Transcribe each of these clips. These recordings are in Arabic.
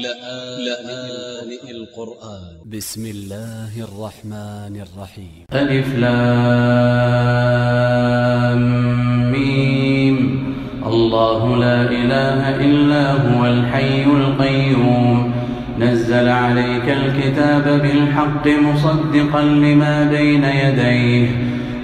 لآن القرآن ب س م الله الرحمن الرحيم. ألف لام ميم. الله لا إله إلا هو الحي القيوم. نزل عليك الكتاب بالحق مصدقا لما بين يديه.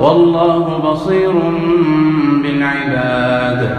والله بصير بالعباد.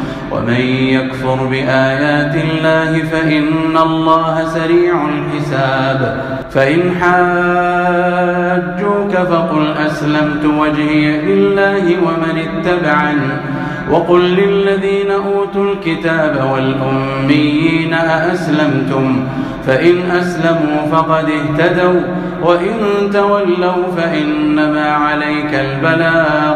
ومن يكفر بآيات الله فإن الله سريع الحساب. فإن حاجوك فقل أسلمت وجهي لله ومن اتبعني. وقل للذين أوتوا الكتاب والأميين أأسلمتم؟ فإن أسلموا فقد اهتدوا وإن تولوا فإنما عليك البلاغ.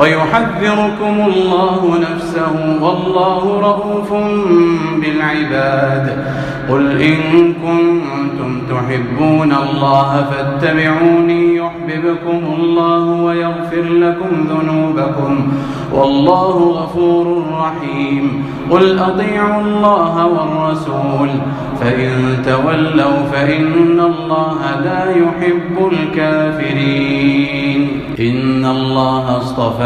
ويحذركم الله نفسه والله رؤوف بالعباد. قل إن كنتم تحبون الله فاتبعوني يحببكم الله ويغفر لكم ذنوبكم. والله غفور رحيم. قل أطيعوا الله والرسول. فإن تولوا فإن الله لا يحب الكافرين. إن الله اصطفى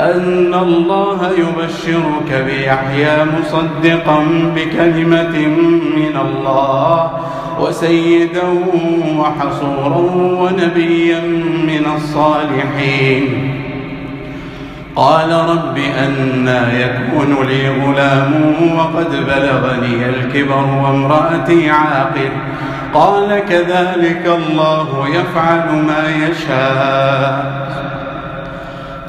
أن الله يبشرك بيحيى مصدقا بكلمة من الله وسيدا وحصورا ونبيا من الصالحين. قال رب أنا يكون لي غلام وقد بلغني الكبر وامرأتي عاقر. قال كذلك الله يفعل ما يشاء.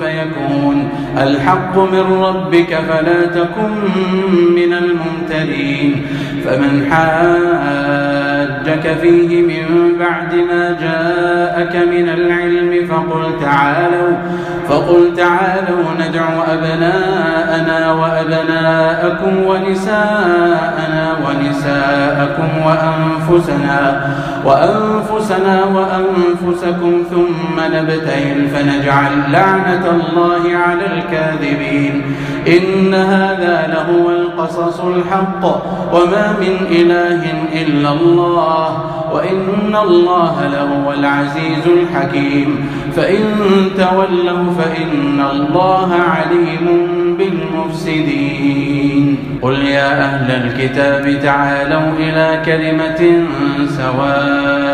فيكون. الحق من ربك فلا تكن من الممترين. فمن حاجك فيه من بعد ما جاءك من العلم فقل تعالوا فقل تعالوا ندع أبناءنا وأبناءكم ونساءنا ونساءكم وأنفسنا وأنفسنا وأنفسكم ثم نبتهل فنجعل لعنة الله على الكاذبين. إن هذا لهو القصص الحق. وما من إله إلا الله. وإن الله لهو العزيز الحكيم. فإن تولوا فإن الله عليم بالمفسدين. قل يا أهل الكتاب تعالوا إلى كلمة سواء.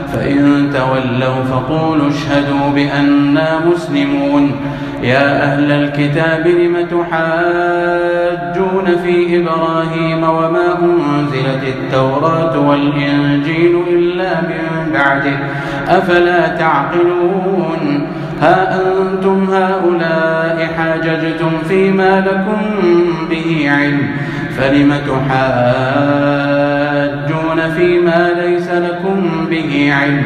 فإن تولوا فقولوا اشهدوا بأننا مسلمون. يا أهل الكتاب لم تحاجون في إبراهيم وما أنزلت التوراة والإنجيل إلا من بعده؟ أفلا تعقلون؟ ها أنتم هؤلاء حاججتم فيما لكم به علم فلم تحاجون؟ فيما ليس لكم به علم.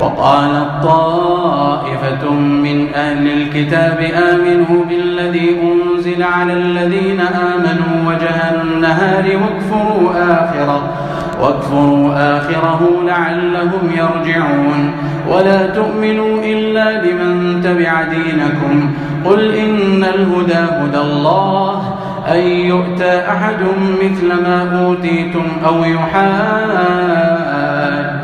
وقالت طائفة من أهل الكتاب آمنوا بالذي أنزل على الذين آمنوا وجه النهار واكفروا آخره واكفروا آخره لعلهم يرجعون. ولا تؤمنوا إلا لمن تبع دينكم. قل إن الهدى هدى الله أن يؤتى أحد مثل ما أوتيتم أو